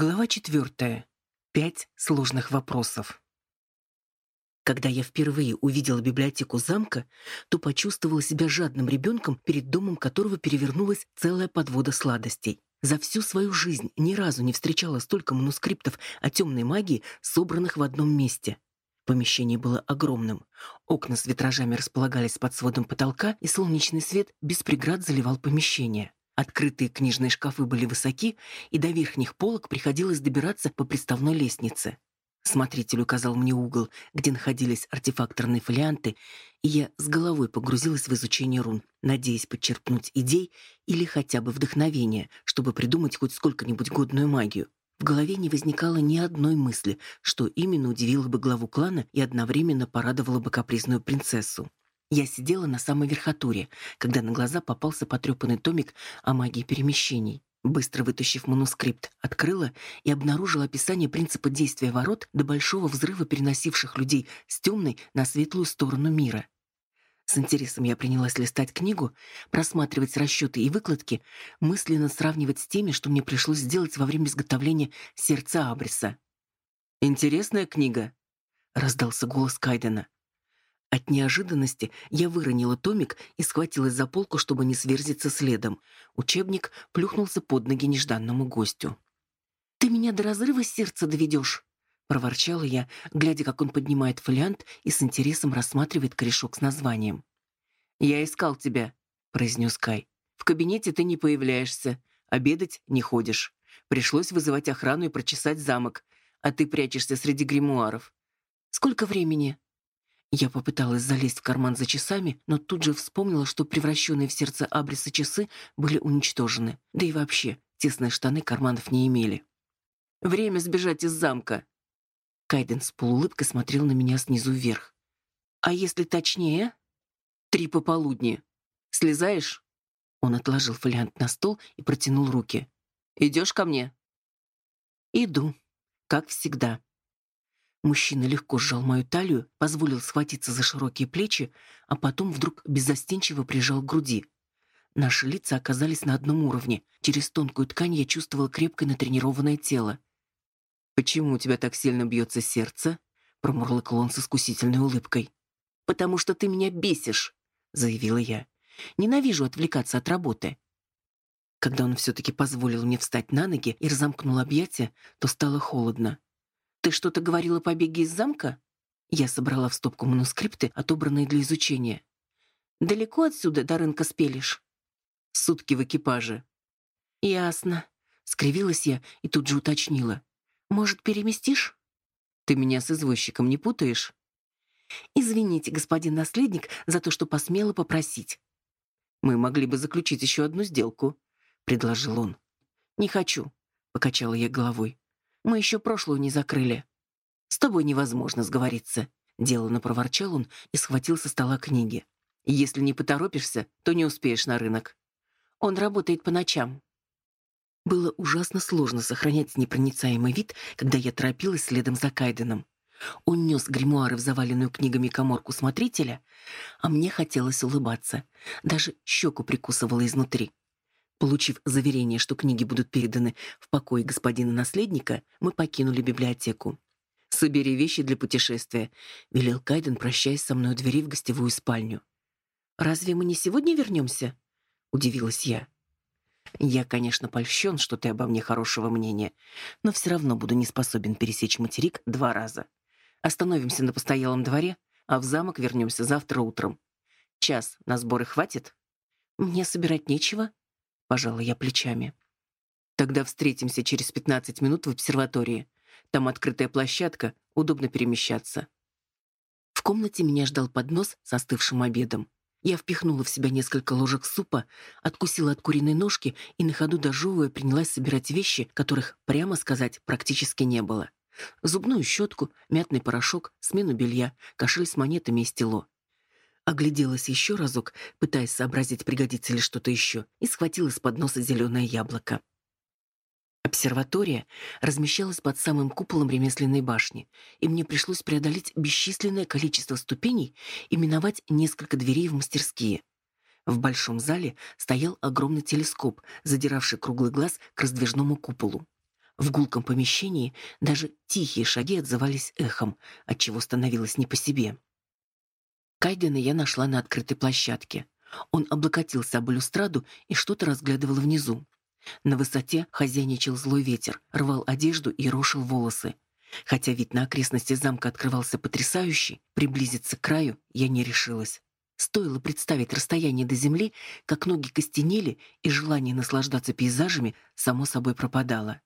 Глава четвертая. Пять сложных вопросов. Когда я впервые увидела библиотеку замка, то почувствовала себя жадным ребенком, перед домом которого перевернулась целая подвода сладостей. За всю свою жизнь ни разу не встречала столько манускриптов о темной магии, собранных в одном месте. Помещение было огромным. Окна с витражами располагались под сводом потолка, и солнечный свет без преград заливал помещение. Открытые книжные шкафы были высоки, и до верхних полок приходилось добираться по приставной лестнице. Смотритель указал мне угол, где находились артефакторные фолианты, и я с головой погрузилась в изучение рун, надеясь подчерпнуть идей или хотя бы вдохновения, чтобы придумать хоть сколько-нибудь годную магию. В голове не возникало ни одной мысли, что именно удивило бы главу клана и одновременно порадовало бы капризную принцессу. Я сидела на самой верхотуре, когда на глаза попался потрепанный томик о магии перемещений. Быстро вытащив манускрипт, открыла и обнаружила описание принципа действия ворот до большого взрыва переносивших людей с темной на светлую сторону мира. С интересом я принялась листать книгу, просматривать расчеты и выкладки, мысленно сравнивать с теми, что мне пришлось сделать во время изготовления сердца Абриса. «Интересная книга», — раздался голос Кайдена. От неожиданности я выронила томик и схватилась за полку, чтобы не сверзиться следом. Учебник плюхнулся под ноги нежданному гостю. «Ты меня до разрыва сердца доведешь!» — проворчала я, глядя, как он поднимает фолиант и с интересом рассматривает корешок с названием. «Я искал тебя», — произнес Кай. «В кабинете ты не появляешься, обедать не ходишь. Пришлось вызывать охрану и прочесать замок, а ты прячешься среди гримуаров. Сколько времени?» Я попыталась залезть в карман за часами, но тут же вспомнила, что превращенные в сердце Абриса часы были уничтожены. Да и вообще, тесные штаны карманов не имели. «Время сбежать из замка!» Кайден с полуулыбкой смотрел на меня снизу вверх. «А если точнее?» «Три пополудни. Слезаешь?» Он отложил фолиант на стол и протянул руки. «Идешь ко мне?» «Иду, как всегда». Мужчина легко сжал мою талию, позволил схватиться за широкие плечи, а потом вдруг беззастенчиво прижал к груди. Наши лица оказались на одном уровне. Через тонкую ткань я чувствовала крепкое натренированное тело. «Почему у тебя так сильно бьется сердце?» — промурлыкал он с искусительной улыбкой. «Потому что ты меня бесишь», — заявила я. «Ненавижу отвлекаться от работы». Когда он все-таки позволил мне встать на ноги и разомкнул объятия, то стало холодно. Ты что-то говорила о побеге из замка? Я собрала в стопку манускрипты, отобранные для изучения. Далеко отсюда до рынка спелишь? Сутки в экипаже. Ясно. Скривилась я и тут же уточнила. Может, переместишь? Ты меня с извозчиком не путаешь? Извините, господин наследник, за то, что посмела попросить. Мы могли бы заключить еще одну сделку, предложил он. Не хочу, покачала я головой. Мы еще прошлую не закрыли. С тобой невозможно сговориться. Деланно проворчал он и схватил со стола книги. Если не поторопишься, то не успеешь на рынок. Он работает по ночам. Было ужасно сложно сохранять непроницаемый вид, когда я торопилась следом за Кайденом. Он нес гримуары в заваленную книгами коморку смотрителя, а мне хотелось улыбаться. Даже щеку прикусывала изнутри. Получив заверение, что книги будут переданы в покой господина наследника, мы покинули библиотеку. «Собери вещи для путешествия», — велел Кайден, прощаясь со мной у двери в гостевую спальню. «Разве мы не сегодня вернемся?» — удивилась я. «Я, конечно, польщен, что ты обо мне хорошего мнения, но все равно буду не способен пересечь материк два раза. Остановимся на постоялом дворе, а в замок вернемся завтра утром. Час на сборы хватит?» «Мне собирать нечего», пожала я плечами. Тогда встретимся через 15 минут в обсерватории. Там открытая площадка, удобно перемещаться. В комнате меня ждал поднос с остывшим обедом. Я впихнула в себя несколько ложек супа, откусила от куриной ножки и на ходу дожевывая принялась собирать вещи, которых, прямо сказать, практически не было. Зубную щетку, мятный порошок, смену белья, кошель с монетами и стело. Огляделась еще разок, пытаясь сообразить, пригодится ли что-то еще, и схватила из-под зеленое яблоко. Обсерватория размещалась под самым куполом ремесленной башни, и мне пришлось преодолеть бесчисленное количество ступеней и миновать несколько дверей в мастерские. В большом зале стоял огромный телескоп, задиравший круглый глаз к раздвижному куполу. В гулком помещении даже тихие шаги отзывались эхом, отчего становилось не по себе. Кайдена я нашла на открытой площадке. Он облокотился об балюстраду и что-то разглядывал внизу. На высоте хозяйничал злой ветер, рвал одежду и рошил волосы. Хотя вид на окрестности замка открывался потрясающий, приблизиться к краю я не решилась. Стоило представить расстояние до земли, как ноги костенели, и желание наслаждаться пейзажами само собой пропадало.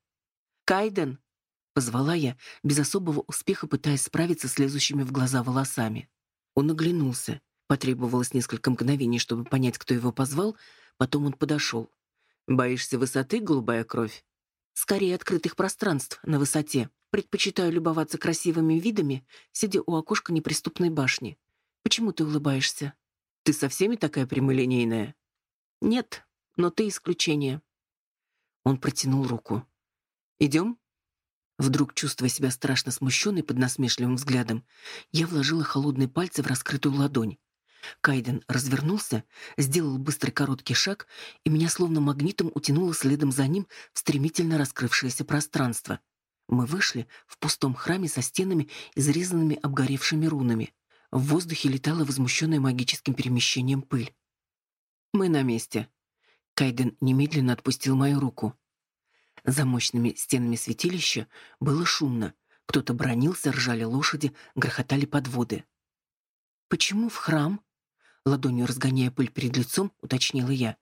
«Кайден!» — позвала я, без особого успеха пытаясь справиться с лезущими в глаза волосами. Он оглянулся. Потребовалось несколько мгновений, чтобы понять, кто его позвал, потом он подошел. «Боишься высоты, голубая кровь?» «Скорее открытых пространств на высоте», Предпочитаю любоваться красивыми видами, сидя у окошка неприступной башни. Почему ты улыбаешься? Ты со всеми такая прямолинейная? Нет, но ты исключение. Он протянул руку. Идем? Вдруг, чувствуя себя страшно смущенной под насмешливым взглядом, я вложила холодные пальцы в раскрытую ладонь. Кайден развернулся, сделал быстрый короткий шаг, и меня словно магнитом утянуло следом за ним в стремительно раскрывшееся пространство — мы вышли в пустом храме со стенами, изрезанными обгоревшими рунами. В воздухе летала возмущенная магическим перемещением пыль. «Мы на месте». Кайден немедленно отпустил мою руку. За мощными стенами святилища было шумно. Кто-то бронился, ржали лошади, грохотали подводы. «Почему в храм?» Ладонью разгоняя пыль перед лицом, уточнила я.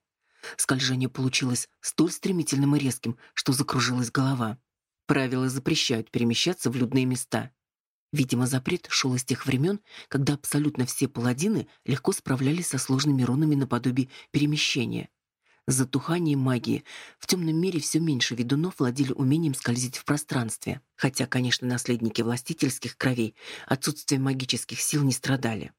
Скольжение получилось столь стремительным и резким, что закружилась голова. Правила запрещают перемещаться в людные места. Видимо, запрет шел из тех времен, когда абсолютно все паладины легко справлялись со сложными рунами наподобие перемещения. С затуханием магии в темном мире все меньше ведунов владели умением скользить в пространстве, хотя, конечно, наследники властительских кровей отсутствием магических сил не страдали.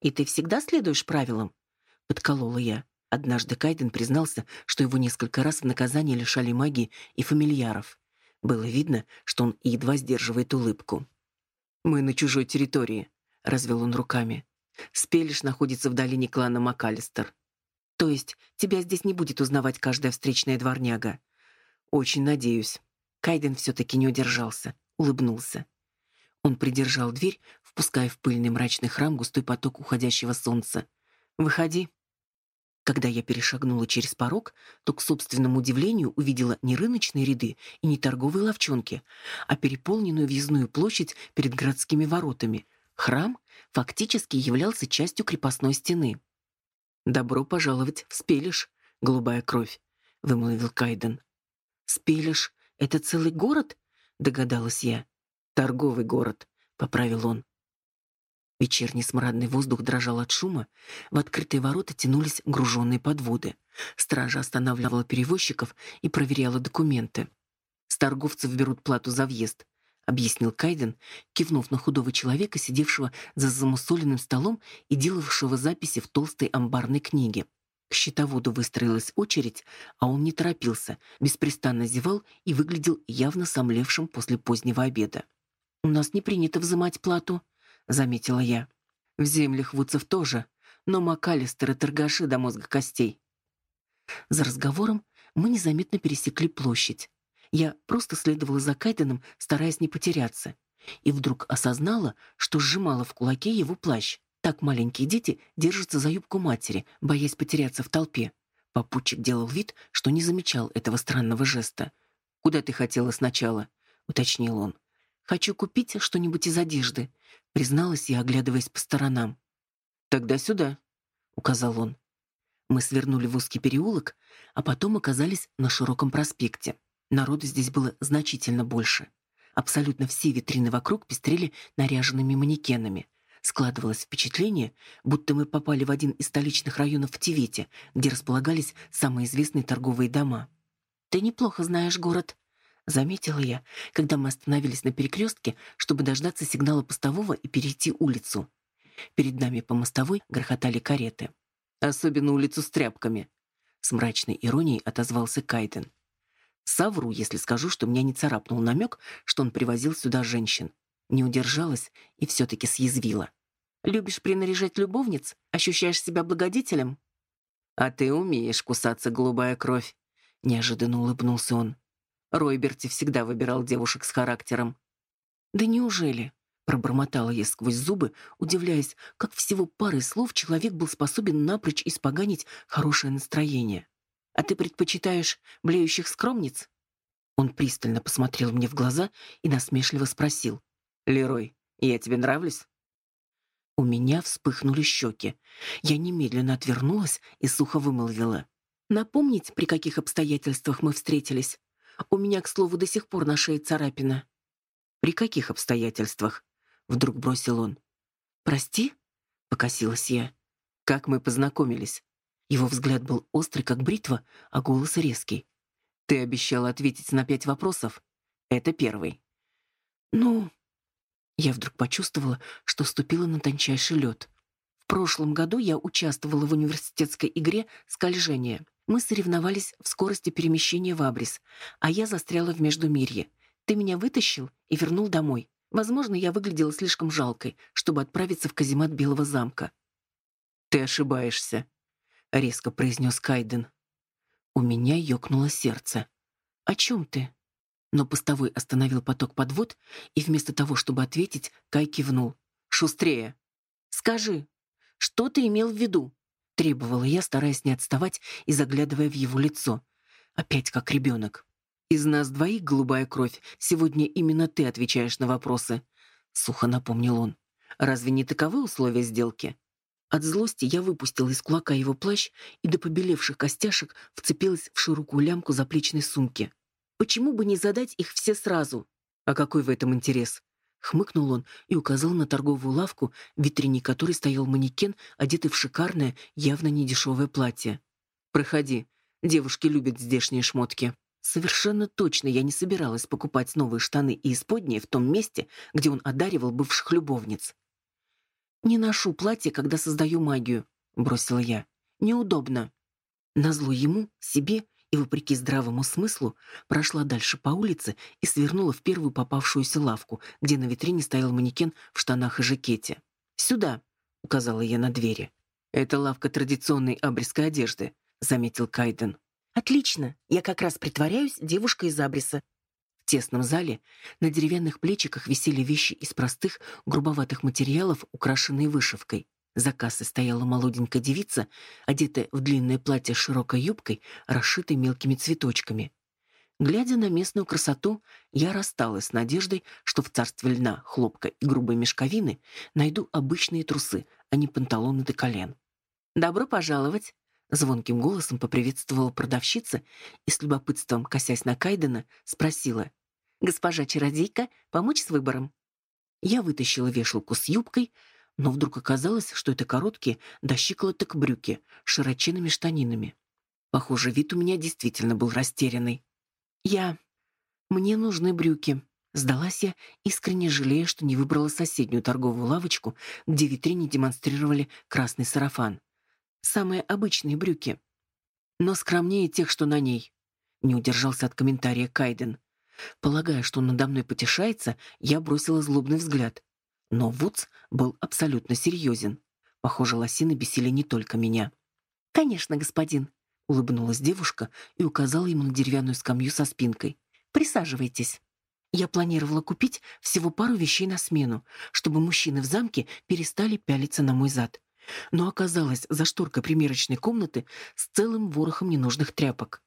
«И ты всегда следуешь правилам?» — подколола я. Однажды Кайден признался, что его несколько раз в наказание лишали магии и фамильяров. Было видно, что он едва сдерживает улыбку. «Мы на чужой территории», — развел он руками. «Спелиш находится в долине клана МакАлистер. То есть тебя здесь не будет узнавать каждая встречная дворняга?» «Очень надеюсь». Кайден все-таки не удержался, улыбнулся. Он придержал дверь, впуская в пыльный мрачный храм густой поток уходящего солнца. «Выходи», когда я перешагнула через порог, то, к собственному удивлению, увидела не рыночные ряды и не торговые лавчонки, а переполненную въездную площадь перед городскими воротами. Храм фактически являлся частью крепостной стены. «Добро пожаловать в Спелиш, голубая кровь», — вымолвил Кайден. «Спелиш — это целый город?» — догадалась я. «Торговый город», — поправил он. Вечерний смрадный воздух дрожал от шума, в открытые ворота тянулись груженные подводы. Стража останавливала перевозчиков и проверяла документы. «С торговцев берут плату за въезд», — объяснил Кайден, кивнув на худого человека, сидевшего за замусоленным столом и делавшего записи в толстой амбарной книге. К счетоводу выстроилась очередь, а он не торопился, беспрестанно зевал и выглядел явно сомлевшим после позднего обеда. «У нас не принято взимать плату», — заметила я. «В землях вудцев тоже, но МакАлистер и торгаши до мозга костей». За разговором мы незаметно пересекли площадь. Я просто следовала за Кайденом, стараясь не потеряться. И вдруг осознала, что сжимала в кулаке его плащ. Так маленькие дети держатся за юбку матери, боясь потеряться в толпе. Попутчик делал вид, что не замечал этого странного жеста. «Куда ты хотела сначала?» — уточнил он. «Хочу купить что-нибудь из одежды», — призналась я, оглядываясь по сторонам. «Тогда сюда», — указал он. Мы свернули в узкий переулок, а потом оказались на широком проспекте. Народу здесь было значительно больше. Абсолютно все витрины вокруг пестрели наряженными манекенами. Складывалось впечатление, будто мы попали в один из столичных районов в Тивете, где располагались самые известные торговые дома. «Ты неплохо знаешь город», Заметила я, когда мы остановились на перекрестке, чтобы дождаться сигнала постового и перейти улицу. Перед нами по мостовой грохотали кареты. Особенно улицу с тряпками. С мрачной иронией отозвался Кайден. Совру, если скажу, что меня не царапнул намек, что он привозил сюда женщин. Не удержалась и все-таки съязвила. «Любишь принаряжать любовниц? Ощущаешь себя благодетелем?» «А ты умеешь кусаться, голубая кровь», — неожиданно улыбнулся он. Ройберти всегда выбирал девушек с характером. «Да неужели?» — пробормотала я сквозь зубы, удивляясь, как всего парой слов человек был способен напрочь испоганить хорошее настроение. «А ты предпочитаешь блеющих скромниц?» Он пристально посмотрел мне в глаза и насмешливо спросил. «Лерой, я тебе нравлюсь?» У меня вспыхнули щеки. Я немедленно отвернулась и сухо вымолвила. «Напомнить, при каких обстоятельствах мы встретились? У меня, к слову, до сих пор на шее царапина». «При каких обстоятельствах?» — вдруг бросил он. «Прости?» — покосилась я. «Как мы познакомились?» Его взгляд был острый, как бритва, а голос резкий. «Ты обещала ответить на пять вопросов. Это первый». «Ну...» Я вдруг почувствовала, что ступила на тончайший лед. В прошлом году я участвовала в университетской игре «Скольжение». Мы соревновались в скорости перемещения в Абрис, а я застряла в Междумирье. Ты меня вытащил и вернул домой. Возможно, я выглядела слишком жалкой, чтобы отправиться в каземат Белого замка. «Ты ошибаешься», — резко произнес Кайден. У меня ёкнуло сердце. «О чем ты?» Но постовой остановил поток подвод, и вместо того, чтобы ответить, Кай кивнул. «Шустрее!» «Скажи, что ты имел в виду?» Требовала я, стараясь не отставать и заглядывая в его лицо. Опять как ребенок. «Из нас двоих, голубая кровь, сегодня именно ты отвечаешь на вопросы», — сухо напомнил он. «Разве не таковы условия сделки?» От злости я выпустила из кулака его плащ и до побелевших костяшек вцепилась в широкую лямку заплечной сумки. «Почему бы не задать их все сразу?» «А какой в этом интерес?» Хмыкнул он и указал на торговую лавку, в витрине которой стоял манекен, одетый в шикарное, явно недешевое платье. «Проходи. Девушки любят здешние шмотки». Совершенно точно я не собиралась покупать новые штаны и исподние в том месте, где он одаривал бывших любовниц. «Не ношу платье, когда создаю магию», — бросила я. «Неудобно». Назло ему, себе и, вопреки здравому смыслу, прошла дальше по улице и свернула в первую попавшуюся лавку, где на витрине стоял манекен в штанах и жакете. «Сюда», — указала я на двери. «Это лавка традиционной абрисской одежды», — заметил Кайден. «Отлично, я как раз притворяюсь девушкой из абриса». Тесном зале на деревянных плечиках висели вещи из простых, грубоватых материалов, украшенные вышивкой. За кассой стояла молоденькая девица, одетая в длинное платье с широкой юбкой, расшитой мелкими цветочками. Глядя на местную красоту, я рассталась с надеждой, что в царстве льна, хлопка и грубой мешковины найду обычные трусы, а не панталоны до колен. «Добро пожаловать!» — звонким голосом поприветствовала продавщица и с любопытством, косясь на Кайдена, спросила. «Госпожа чародейка, помочь с выбором?» Я вытащила вешалку с юбкой, но вдруг оказалось, что это короткие до щиколоток брюки с широченными штанинами. Похоже, вид у меня действительно был растерянный. «Я... Мне нужны брюки», — сдалась я, искренне жалея, что не выбрала соседнюю торговую лавочку, где витрине демонстрировали красный сарафан. Самые обычные брюки. Но скромнее тех, что на ней. Не удержался от комментария Кайден. Полагая, что он надо мной потешается, я бросила злобный взгляд. Но Вудс был абсолютно серьезен. Похоже, лосины бесили не только меня. «Конечно, господин», — улыбнулась девушка и указала ему на деревянную скамью со спинкой. «Присаживайтесь». Я планировала купить всего пару вещей на смену, чтобы мужчины в замке перестали пялиться на мой зад. Но оказалось за шторкой примерочной комнаты с целым ворохом ненужных тряпок.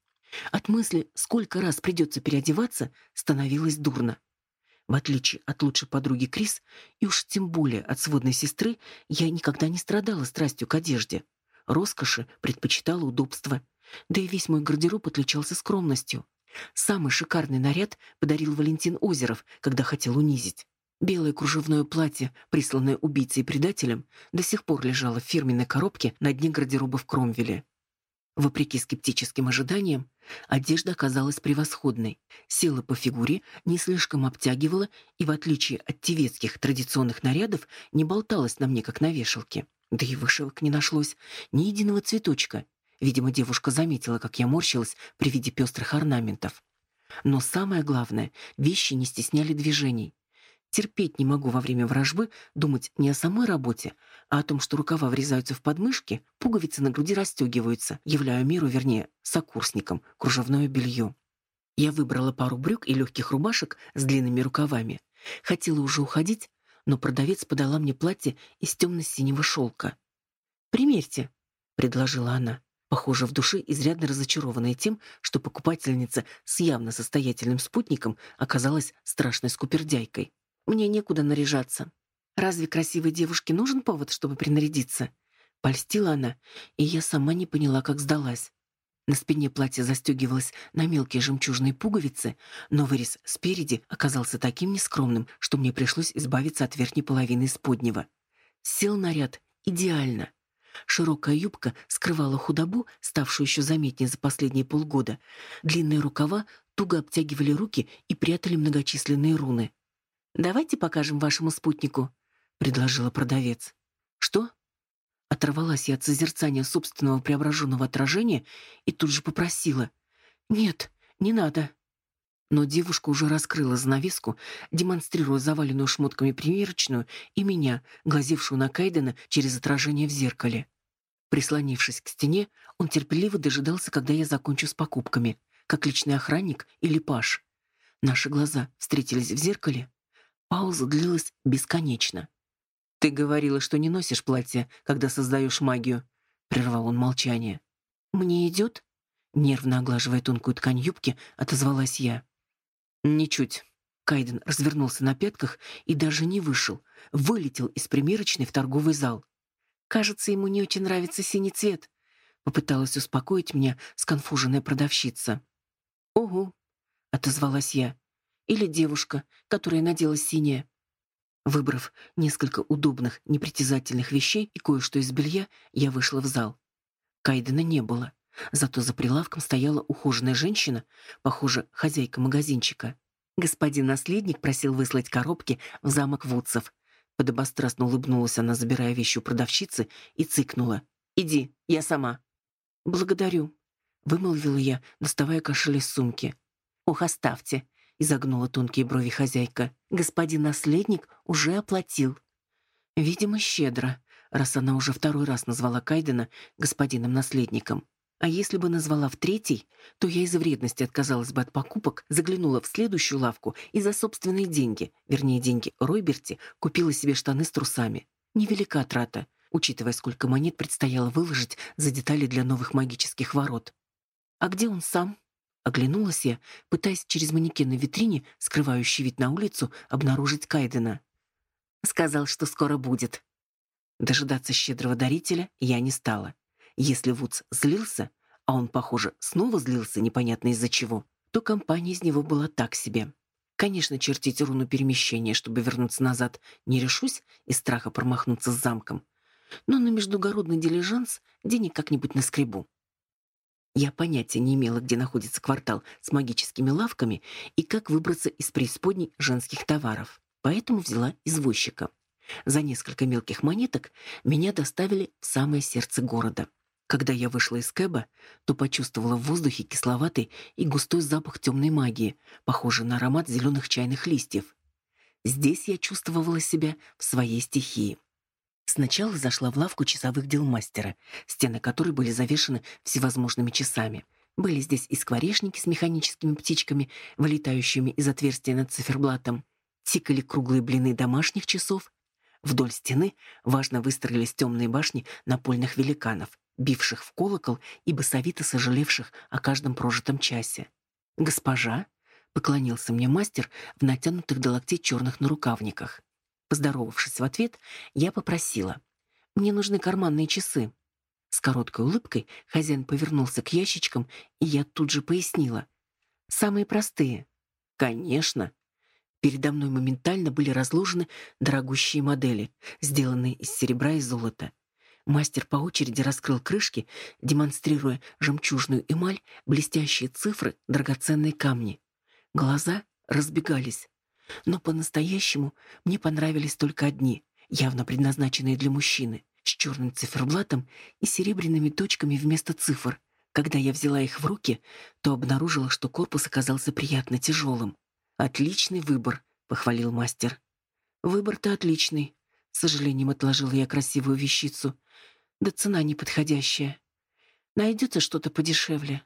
От мысли, сколько раз придется переодеваться, становилось дурно. В отличие от лучшей подруги Крис, и уж тем более от сводной сестры, я никогда не страдала страстью к одежде. Роскоши предпочитала удобство. Да и весь мой гардероб отличался скромностью. Самый шикарный наряд подарил Валентин Озеров, когда хотел унизить. Белое кружевное платье, присланное убийцей и предателем, до сих пор лежало в фирменной коробке на дне гардероба в Кромвеле. Вопреки скептическим ожиданиям, одежда оказалась превосходной. Села по фигуре, не слишком обтягивала и, в отличие от тевецких традиционных нарядов, не болталась на мне, как на вешалке. Да и вышивок не нашлось, ни единого цветочка. Видимо, девушка заметила, как я морщилась при виде пестрых орнаментов. Но самое главное, вещи не стесняли движений. Терпеть не могу во время вражбы думать не о самой работе, а о том, что рукава врезаются в подмышки, пуговицы на груди расстегиваются, являя миру, вернее, сокурсникам, кружевное белье. Я выбрала пару брюк и легких рубашек с длинными рукавами. Хотела уже уходить, но продавец подала мне платье из темно-синего шелка. «Примерьте», — предложила она, похоже, в душе изрядно разочарованная тем, что покупательница с явно состоятельным спутником оказалась страшной скупердяйкой. «Мне некуда наряжаться. Разве красивой девушке нужен повод, чтобы принарядиться?» Польстила она, и я сама не поняла, как сдалась. На спине платье застегивалось на мелкие жемчужные пуговицы, но вырез спереди оказался таким нескромным, что мне пришлось избавиться от верхней половины споднего. Сел наряд идеально. Широкая юбка скрывала худобу, ставшую еще заметнее за последние полгода. Длинные рукава туго обтягивали руки и прятали многочисленные руны. «Давайте покажем вашему спутнику», — предложила продавец. «Что?» Оторвалась я от созерцания собственного преображенного отражения и тут же попросила. «Нет, не надо». Но девушка уже раскрыла занавеску, демонстрируя заваленную шмотками примерочную и меня, глазевшую на Кайдена через отражение в зеркале. Прислонившись к стене, он терпеливо дожидался, когда я закончу с покупками, как личный охранник или паш. Наши глаза встретились в зеркале. Пауза длилась бесконечно. «Ты говорила, что не носишь платье, когда создаешь магию», — прервал он молчание. «Мне идет?» — нервно оглаживая тонкую ткань юбки, отозвалась я. «Ничуть». Кайден развернулся на пятках и даже не вышел, вылетел из примерочной в торговый зал. «Кажется, ему не очень нравится синий цвет», — попыталась успокоить меня сконфуженная продавщица. «Угу», — отозвалась я. «Или девушка, которая надела синее». Выбрав несколько удобных, непритязательных вещей и кое-что из белья, я вышла в зал. Кайдена не было. Зато за прилавком стояла ухоженная женщина, похоже, хозяйка магазинчика. Господин наследник просил выслать коробки в замок Вудсов. Подобострастно улыбнулась она, забирая вещи у продавщицы, и цыкнула. «Иди, я сама». «Благодарю», — вымолвила я, доставая кошель из сумки. «Ох, оставьте изогнула тонкие брови хозяйка. Господин наследник уже оплатил. Видимо, щедро, раз она уже второй раз назвала Кайдена господином наследником. А если бы назвала в третий, то я из вредности отказалась бы от покупок, заглянула в следующую лавку и за собственные деньги, вернее, деньги Ройберти, купила себе штаны с трусами. Невелика трата, учитывая, сколько монет предстояло выложить за детали для новых магических ворот. А где он сам? Оглянулась я, пытаясь через манекен на витрине, скрывающий вид на улицу, обнаружить Кайдена. Сказал, что скоро будет. Дожидаться щедрого дарителя я не стала. Если Вудс злился, а он, похоже, снова злился непонятно из-за чего, то компания из него была так себе. Конечно, чертить руну перемещения, чтобы вернуться назад, не решусь из страха промахнуться с замком. Но на междугородный дилижанс денег как-нибудь наскребу. Я понятия не имела, где находится квартал с магическими лавками и как выбраться из преисподней женских товаров. Поэтому взяла извозчика. За несколько мелких монеток меня доставили в самое сердце города. Когда я вышла из кэба, то почувствовала в воздухе кисловатый и густой запах темной магии, похожий на аромат зеленых чайных листьев. Здесь я чувствовала себя в своей стихии. Сначала зашла в лавку часовых дел мастера, стены которой были завешены всевозможными часами. Были здесь и скворечники с механическими птичками, вылетающими из отверстия над циферблатом. Тикали круглые блины домашних часов. Вдоль стены важно выстроились темные башни напольных великанов, бивших в колокол и басовито сожалевших о каждом прожитом часе. «Госпожа?» — поклонился мне мастер в натянутых до локтей черных нарукавниках. Поздоровавшись в ответ, я попросила. «Мне нужны карманные часы». С короткой улыбкой хозяин повернулся к ящичкам, и я тут же пояснила. «Самые простые». «Конечно». Передо мной моментально были разложены дорогущие модели, сделанные из серебра и золота. Мастер по очереди раскрыл крышки, демонстрируя жемчужную эмаль, блестящие цифры, драгоценные камни. Глаза разбегались. Но по-настоящему мне понравились только одни, явно предназначенные для мужчины, с черным циферблатом и серебряными точками вместо цифр. Когда я взяла их в руки, то обнаружила, что корпус оказался приятно тяжелым. «Отличный выбор», — похвалил мастер. «Выбор-то отличный», — с сожалением отложила я красивую вещицу. «Да цена неподходящая. Найдется что-то подешевле.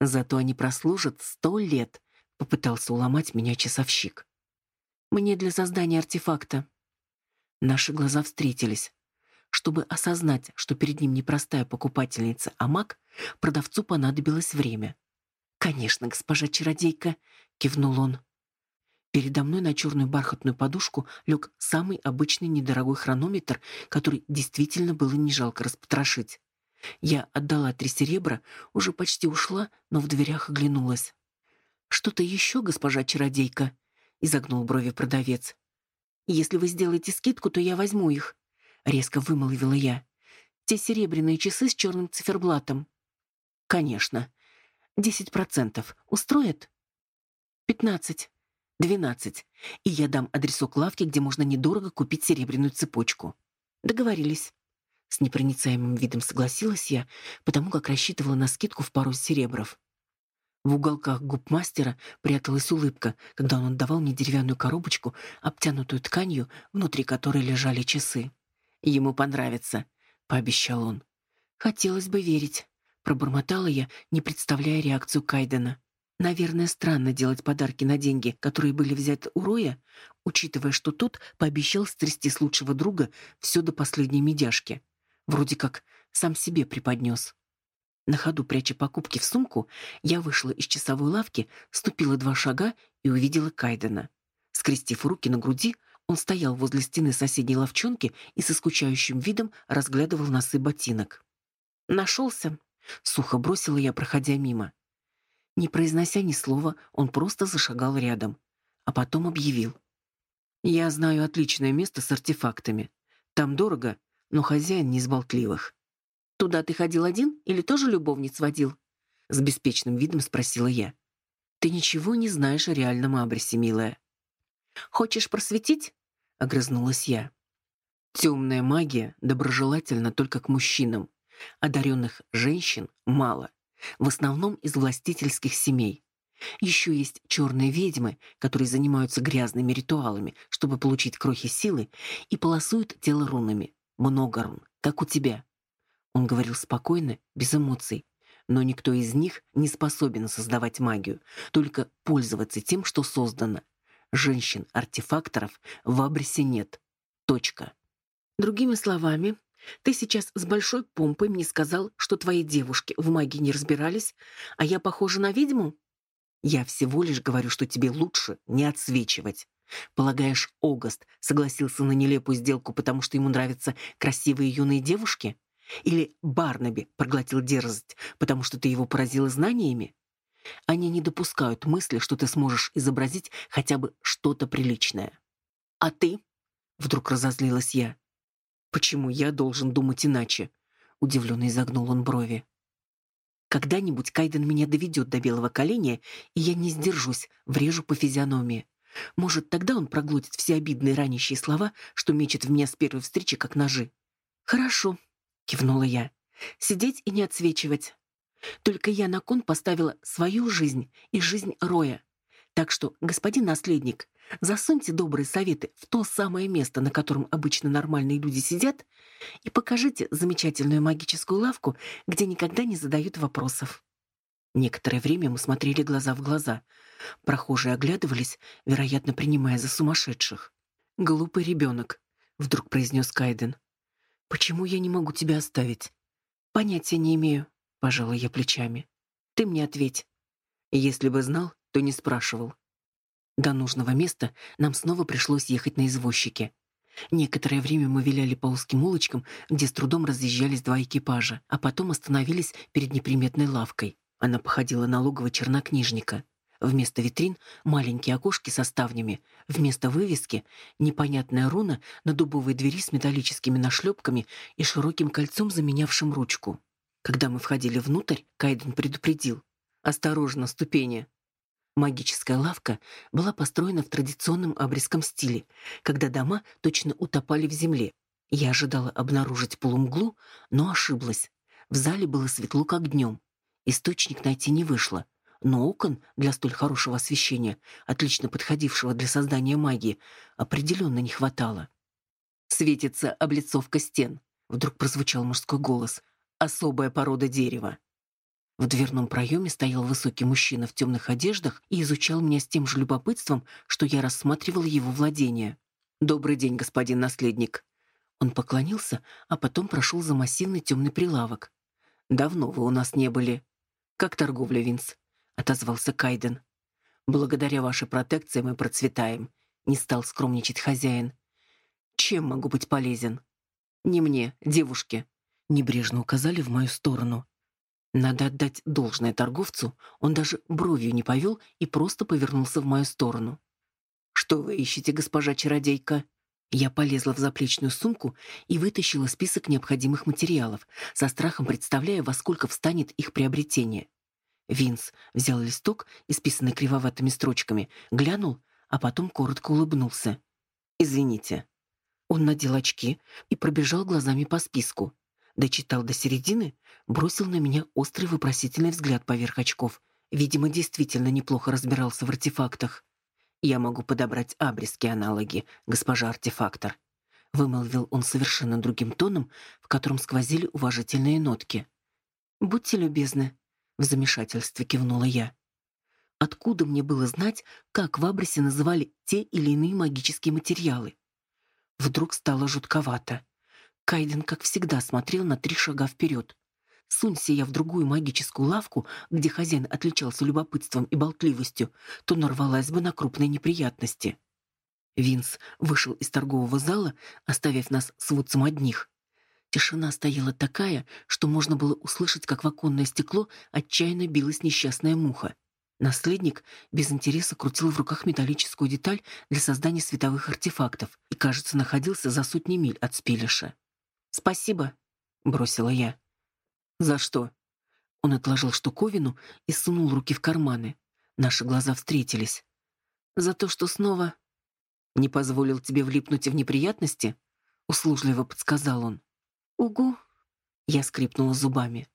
Зато они прослужат сто лет», Попытался уломать меня часовщик. Мне для создания артефакта. Наши глаза встретились. Чтобы осознать, что перед ним не простая покупательница, а маг, продавцу понадобилось время. «Конечно, госпожа чародейка», — кивнул он. Передо мной на черную бархатную подушку лег самый обычный недорогой хронометр, который действительно было не жалко распотрошить. Я отдала три серебра, уже почти ушла, но в дверях оглянулась. «Что-то еще, госпожа чародейка?» — изогнул брови продавец. «Если вы сделаете скидку, то я возьму их», — резко вымолвила я. «Те серебряные часы с черным циферблатом». «Конечно. Десять процентов. Устроит?» «Пятнадцать. Двенадцать. И я дам адресок лавки, где можно недорого купить серебряную цепочку». «Договорились». С непроницаемым видом согласилась я, потому как рассчитывала на скидку в пару серебров. В уголках губ мастера пряталась улыбка, когда он отдавал мне деревянную коробочку, обтянутую тканью, внутри которой лежали часы. «Ему понравится», — пообещал он. «Хотелось бы верить», — пробормотала я, не представляя реакцию Кайдена. Наверное, странно делать подарки на деньги, которые были взяты у Роя, учитывая, что тот пообещал стрясти с лучшего друга все до последней медяшки. Вроде как сам себе преподнес. На ходу, пряча покупки в сумку, я вышла из часовой лавки, ступила два шага и увидела Кайдена. Скрестив руки на груди, он стоял возле стены соседней лавчонки и со скучающим видом разглядывал носы ботинок. «Нашелся», — сухо бросила я, проходя мимо. Не произнося ни слова, он просто зашагал рядом, а потом объявил. «Я знаю отличное место с артефактами. Там дорого, но хозяин не из болтливых. «Туда ты ходил один или тоже любовниц водил?» С беспечным видом спросила я. «Ты ничего не знаешь о реальном Абресе, милая». «Хочешь просветить?» — огрызнулась я. Темная магия доброжелательна только к мужчинам. Одаренных женщин мало, в основном из властительских семей. Еще есть черные ведьмы, которые занимаются грязными ритуалами, чтобы получить крохи силы, и полосуют тело рунами много рун, как у тебя. Он говорил спокойно, без эмоций. Но никто из них не способен создавать магию, только пользоваться тем, что создано. Женщин-артефакторов в Абрисе нет. Точка. Другими словами, ты сейчас с большой помпой мне сказал, что твои девушки в магии не разбирались, а я похожа на ведьму? Я всего лишь говорю, что тебе лучше не отсвечивать. Полагаешь, Огост согласился на нелепую сделку, потому что ему нравятся красивые юные девушки? Или Барнаби проглотил дерзость, потому что ты его поразила знаниями? Они не допускают мысли, что ты сможешь изобразить хотя бы что-то приличное. А ты? Вдруг разозлилась я. Почему я должен думать иначе? Удивленно изогнул он брови. Когда-нибудь Кайден меня доведет до белого коленя, и я не сдержусь, врежу по физиономии. Может, тогда он проглотит все обидные ранящие слова, что мечет в меня с первой встречи, как ножи. «Хорошо», — кивнула я. «Сидеть и не отсвечивать. Только я на кон поставила свою жизнь и жизнь Роя. Так что, господин наследник, засуньте добрые советы в то самое место, на котором обычно нормальные люди сидят, и покажите замечательную магическую лавку, где никогда не задают вопросов». Некоторое время мы смотрели глаза в глаза. Прохожие оглядывались, вероятно, принимая за сумасшедших. «Глупый ребенок», — вдруг произнес Кайден. «Почему я не могу тебя оставить?» «Понятия не имею», — пожала я плечами. «Ты мне ответь». Если бы знал, то не спрашивал. До нужного места нам снова пришлось ехать на извозчике. Некоторое время мы виляли по узким улочкам, где с трудом разъезжались два экипажа, а потом остановились перед неприметной лавкой. Она походила на логово чернокнижника. Вместо витрин — маленькие окошки со ставнями, вместо вывески — непонятная руна на дубовой двери с металлическими нашлепками и широким кольцом, заменявшим ручку. Когда мы входили внутрь, Кайден предупредил. «Осторожно, ступени!» Магическая лавка была построена в традиционном абрисском стиле, когда дома точно утопали в земле. Я ожидала обнаружить полумглу, но ошиблась. В зале было светло, как днем. Источник найти не вышло, но окон для столь хорошего освещения, отлично подходившего для создания магии, определенно не хватало. «Светится облицовка стен», — вдруг прозвучал мужской голос. «Особая порода дерева». В дверном проеме стоял высокий мужчина в темных одеждах и изучал меня с тем же любопытством, что я рассматривал его владение. «Добрый день, господин наследник». Он поклонился, а потом прошел за массивный темный прилавок. «Давно вы у нас не были». «Как торговля, Винс?» — отозвался Кайден. «Благодаря вашей протекции мы процветаем», — не стал скромничать хозяин. «Чем могу быть полезен?» «Не мне, девушке», — небрежно указали в мою сторону. Надо отдать должное торговцу, он даже бровью не повел и просто повернулся в мою сторону. «Что вы ищете, госпожа чародейка?» Я полезла в заплечную сумку и вытащила список необходимых материалов, со страхом представляя, во сколько встанет их приобретение. Винс взял листок, исписанный кривоватыми строчками, глянул, а потом коротко улыбнулся. «Извините». Он надел очки и пробежал глазами по списку. Дочитал до середины, бросил на меня острый вопросительный взгляд поверх очков. Видимо, действительно неплохо разбирался в артефактах. «Я могу подобрать абриски аналоги, госпожа артефактор», — вымолвил он совершенно другим тоном, в котором сквозили уважительные нотки. «Будьте любезны», — в замешательстве кивнула я. Откуда мне было знать, как в Абрисе называли те или иные магические материалы? Вдруг стало жутковато. Кайден, как всегда, смотрел на три шага вперед. Сунься я в другую магическую лавку, где хозяин отличался любопытством и болтливостью, то нарвалась бы на крупные неприятности. Винс вышел из торгового зала, оставив нас с Вудсом одних. Тишина стояла такая, что можно было услышать, как в оконное стекло отчаянно билась несчастная муха. Наследник без интереса крутил в руках металлическую деталь для создания световых артефактов и, кажется, находился за сотни миль от Спилиша. «Спасибо», — бросила я. «За что?» Он отложил штуковину и сунул руки в карманы. Наши глаза встретились. «За то, что снова...» «Не позволил тебе влипнуть в неприятности?» — услужливо подсказал он. «Угу!» — я скрипнула зубами.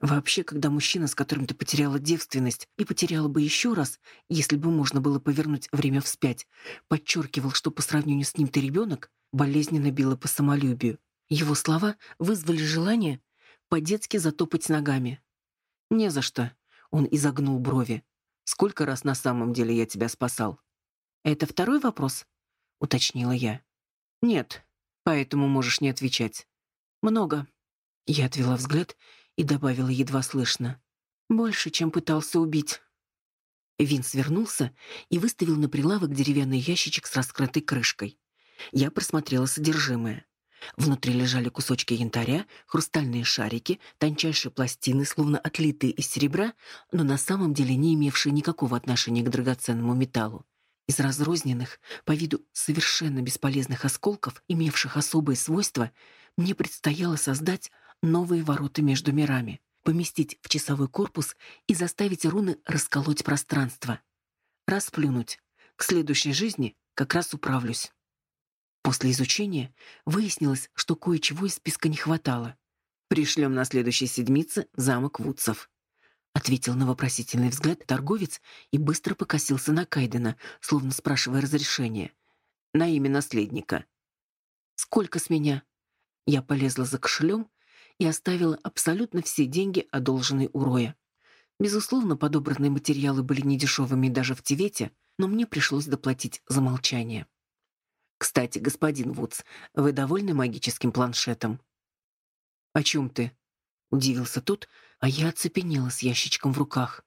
Вообще, когда мужчина, с которым ты потеряла девственность и потеряла бы еще раз, если бы можно было повернуть время вспять, подчеркивал, что по сравнению с ним ты ребенок, болезненно било по самолюбию. Его слова вызвали желание по-детски затопать ногами. «Не за что», — он изогнул брови. «Сколько раз на самом деле я тебя спасал?» «Это второй вопрос?» — уточнила я. «Нет, поэтому можешь не отвечать». «Много». Я отвела взгляд и добавила едва слышно. «Больше, чем пытался убить». Винс вернулся и выставил на прилавок деревянный ящичек с раскрытой крышкой. Я просмотрела содержимое. Внутри лежали кусочки янтаря, хрустальные шарики, тончайшие пластины, словно отлитые из серебра, но на самом деле не имевшие никакого отношения к драгоценному металлу. Из разрозненных, по виду совершенно бесполезных осколков, имевших особые свойства, мне предстояло создать новые ворота между мирами, поместить в часовой корпус и заставить руны расколоть пространство. Расплюнуть. К следующей жизни как раз управлюсь. После изучения выяснилось, что кое-чего из списка не хватало. «Пришлем на следующей седмице замок Вудсов», — ответил на вопросительный взгляд торговец и быстро покосился на Кайдена, словно спрашивая разрешения. «На имя наследника». «Сколько с меня?» Я полезла за кошелем и оставила абсолютно все деньги, одолженные у Роя. Безусловно, подобранные материалы были недешевыми даже в Тивете, но мне пришлось доплатить за молчание. Кстати, господин Вудс, вы довольны магическим планшетом? О чем ты? Удивился тот, а я оцепенела с ящичком в руках.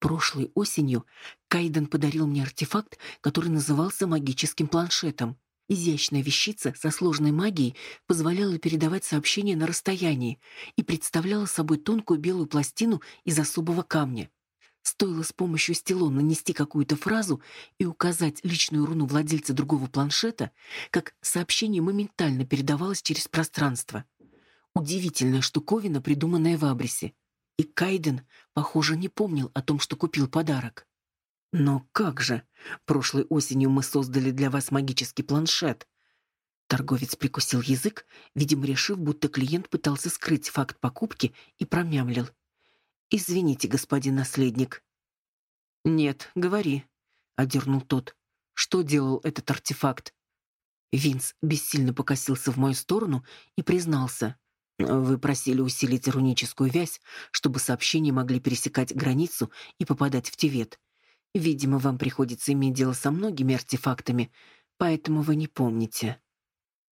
Прошлой осенью Кайден подарил мне артефакт, который назывался магическим планшетом. Изящная вещица со сложной магией позволяла передавать сообщения на расстоянии и представляла собой тонкую белую пластину из особого камня. Стоило с помощью стило нанести какую-то фразу и указать личную руну владельца другого планшета, как сообщение моментально передавалось через пространство. Удивительная штуковина, придуманная в Абрисе. И Кайден, похоже, не помнил о том, что купил подарок. Но как же? Прошлой осенью мы создали для вас магический планшет. Торговец прикусил язык, видимо, решив, будто клиент пытался скрыть факт покупки и промямлил. Извините, господин наследник. Нет, говори, одернул тот. Что делал этот артефакт? Винс бессильно покосился в мою сторону и признался: Вы просили усилить руническую вязь, чтобы сообщения могли пересекать границу и попадать в Тивет. Видимо, вам приходится иметь дело со многими артефактами, поэтому вы не помните.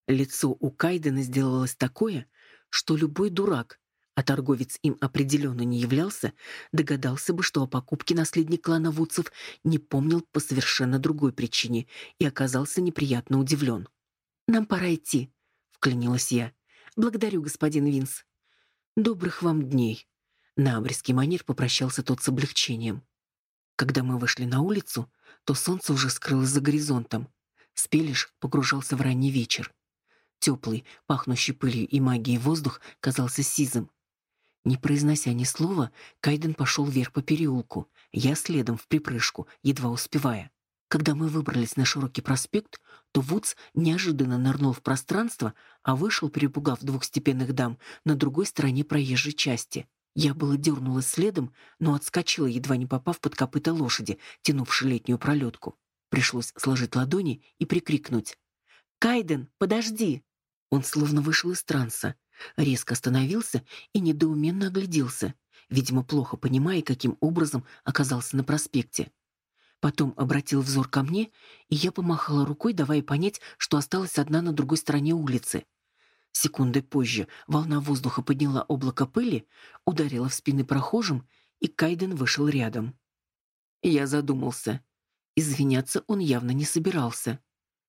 Лицо у Кайдена сделалось такое, что любой дурак, а торговец им определенно не являлся, догадался бы, что о покупке наследник клана Вудсов не помнил по совершенно другой причине и оказался неприятно удивлен. «Нам пора идти», — вклинилась я. «Благодарю, господин Винс». «Добрых вам дней». На абрийский манер попрощался тот с облегчением. Когда мы вышли на улицу, то солнце уже скрылось за горизонтом. Спелиш погружался в ранний вечер. Теплый, пахнущий пылью и магией воздух казался сизым. Не произнося ни слова, Кайден пошел вверх по переулку, я следом в припрыжку, едва успевая. Когда мы выбрались на широкий проспект, то Вудс неожиданно нырнул в пространство, а вышел, перепугав двух степенных дам, на другой стороне проезжей части. Я было дернулась следом, но отскочила, едва не попав под копыта лошади, тянувшей летнюю пролетку. Пришлось сложить ладони и прикрикнуть. «Кайден, подожди!» Он словно вышел из транса, резко остановился и недоуменно огляделся, видимо, плохо понимая, каким образом оказался на проспекте. Потом обратил взор ко мне, и я помахала рукой, давая понять, что осталась одна на другой стороне улицы. Секунды позже волна воздуха подняла облако пыли, ударила в спины прохожим, и Кайден вышел рядом. Я задумался. Извиняться он явно не собирался.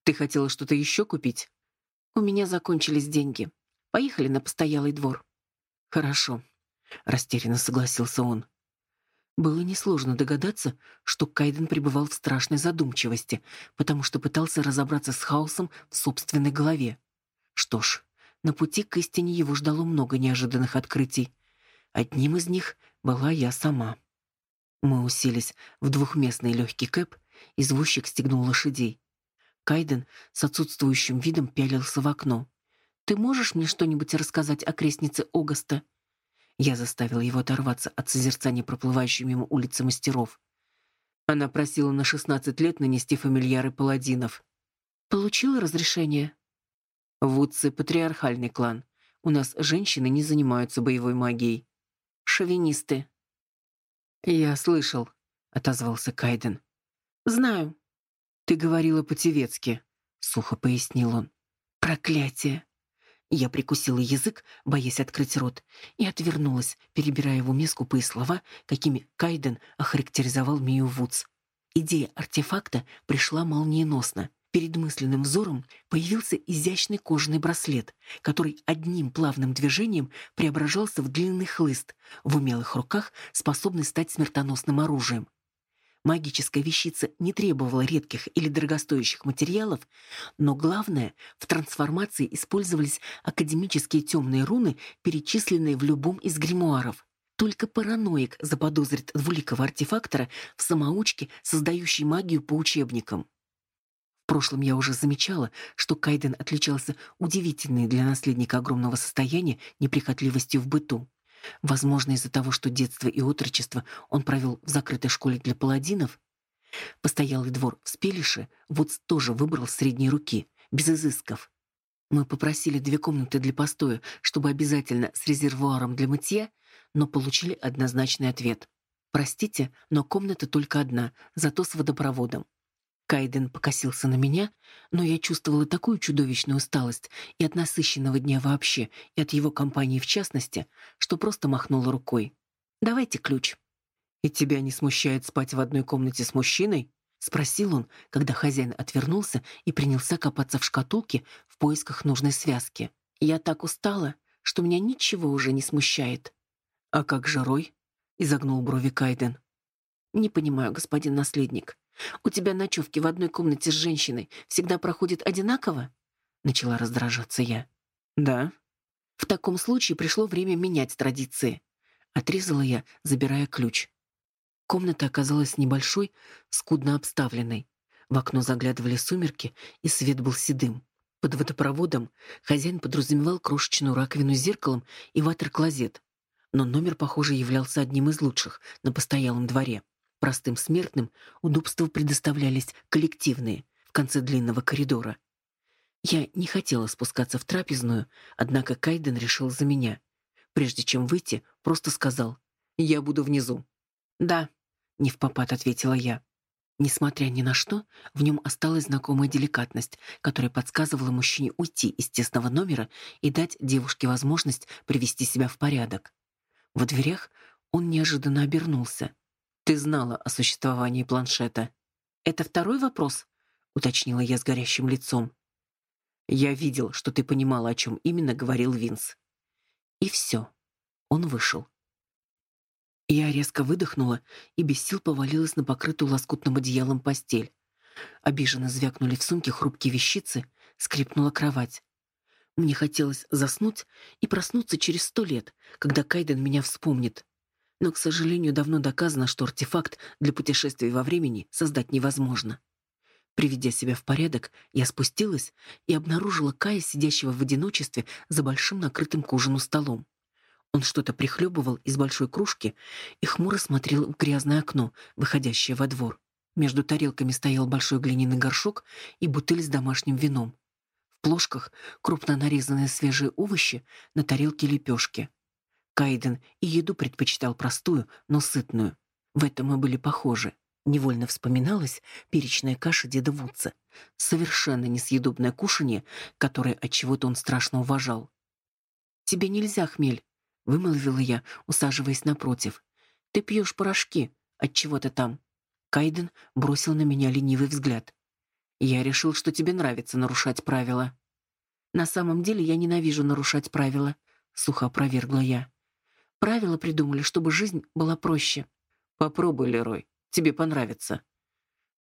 «Ты хотела что-то еще купить?» «У меня закончились деньги. Поехали на постоялый двор». «Хорошо», — растерянно согласился он. Было несложно догадаться, что Кайден пребывал в страшной задумчивости, потому что пытался разобраться с хаосом в собственной голове. Что ж, на пути к истине его ждало много неожиданных открытий. Одним из них была я сама. Мы уселись в двухместный легкий кэп, извозчик стегнул лошадей. Кайден с отсутствующим видом пялился в окно. «Ты можешь мне что-нибудь рассказать о крестнице Огаста?» Я заставил его оторваться от созерцания проплывающей мимо улицы мастеров. Она просила на шестнадцать лет нанести фамильяры паладинов. «Получила разрешение?» Вудсы — патриархальный клан. У нас женщины не занимаются боевой магией. Шовинисты. Я слышал, отозвался Кайден. Знаю. Ты говорила по-тевецки, сухо пояснил он. Проклятие. Я прикусила язык, боясь открыть рот, и отвернулась, перебирая в уме скупые слова, какими Кайден охарактеризовал Мию Вудс. Идея артефакта пришла молниеносно. Перед мысленным взором появился изящный кожаный браслет, который одним плавным движением преображался в длинный хлыст, в умелых руках способный стать смертоносным оружием. Магическая вещица не требовала редких или дорогостоящих материалов, но главное, в трансформации использовались академические темные руны, перечисленные в любом из гримуаров. Только параноик заподозрит двуликого артефактора в самоучке, создающей магию по учебникам. В прошлом я уже замечала, что Кайден отличался удивительной для наследника огромного состояния неприхотливостью в быту. Возможно, из-за того, что детство и отрочество он провел в закрытой школе для паладинов. Постоялый двор в Спелише вот тоже выбрал средней руки, без изысков. Мы попросили две комнаты для постоя, чтобы обязательно с резервуаром для мытья, но получили однозначный ответ. Простите, но комната только одна, зато с водопроводом. Кайден покосился на меня, но я чувствовала такую чудовищную усталость и от насыщенного дня вообще, и от его компании в частности, что просто махнула рукой. «Давайте ключ». «И тебя не смущает спать в одной комнате с мужчиной?» — спросил он, когда хозяин отвернулся и принялся копаться в шкатулке в поисках нужной связки. «Я так устала, что меня ничего уже не смущает». «А как же Рой?» — изогнул брови Кайден. «Не понимаю, господин наследник. У тебя ночевки в одной комнате с женщиной всегда проходят одинаково? Начала раздражаться я. Да. В таком случае пришло время менять традиции. Отрезала я, забирая ключ. Комната оказалась небольшой, скудно обставленной. В окно заглядывали сумерки, и свет был седым. Под водопроводом хозяин подразумевал крошечную раковину с зеркалом и ватер-клозет. Но номер, похоже, являлся одним из лучших на постоялом дворе. Простым смертным удобства предоставлялись коллективные, в конце длинного коридора. Я не хотела спускаться в трапезную, однако Кайден решил за меня. Прежде чем выйти, просто сказал «Я буду внизу». «Да», — не в попад ответила я. Несмотря ни на что, в нем осталась знакомая деликатность, которая подсказывала мужчине уйти из тесного номера и дать девушке возможность привести себя в порядок. В дверях он неожиданно обернулся. «Ты знала о существовании планшета». «Это второй вопрос?» — уточнила я с горящим лицом. «Я видел, что ты понимала, о чем именно говорил Винс». И все. Он вышел. Я резко выдохнула и без сил повалилась на покрытую лоскутным одеялом постель. Обиженно звякнули в сумке хрупкие вещицы, скрипнула кровать. Мне хотелось заснуть и проснуться через сто лет, когда Кайден меня вспомнит. Но, к сожалению, давно доказано, что артефакт для путешествий во времени создать невозможно. Приведя себя в порядок, я спустилась и обнаружила Кая, сидящего в одиночестве за большим накрытым к ужину столом. Он что-то прихлебывал из большой кружки и хмуро смотрел в грязное окно, выходящее во двор. Между тарелками стоял большой глиняный горшок и бутыль с домашним вином. В плошках крупно нарезанные свежие овощи, на тарелке лепешки. Кайден и еду предпочитал простую, но сытную. В этом мы были похожи. Невольно вспоминалась перечная каша деда Вудса. Совершенно несъедобное кушанье, которое от чего-то он страшно уважал. «Тебе нельзя, хмель», — вымолвила я, усаживаясь напротив. «Ты пьешь порошки. От чего-то там». Кайден бросил на меня ленивый взгляд. «Я решил, что тебе нравится нарушать правила». «На самом деле я ненавижу нарушать правила», — сухо опровергла я. «Правила придумали, чтобы жизнь была проще». «Попробуй, Лерой. Тебе понравится».